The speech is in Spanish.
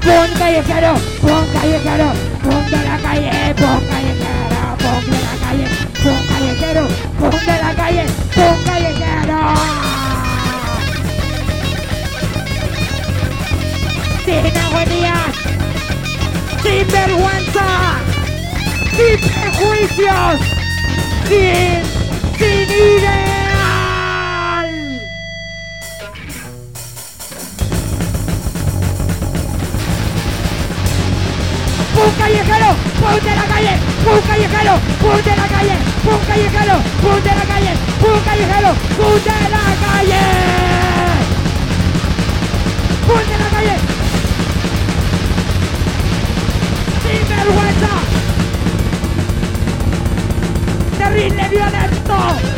callejero, pum callejero, pum de la calle, pum callejero, pum de la calle, pum callejero, pum de la calle, pum callejero. Sin agonías, sin vergüenza, sin prejuicios, sin, sin ideal. un callejero, pum de la calle, un callejero, pum de la calle, un callejero, pum de la calle, un callejero, pum de la calle, pum de la calle. Sin vergüenza, terrible violento.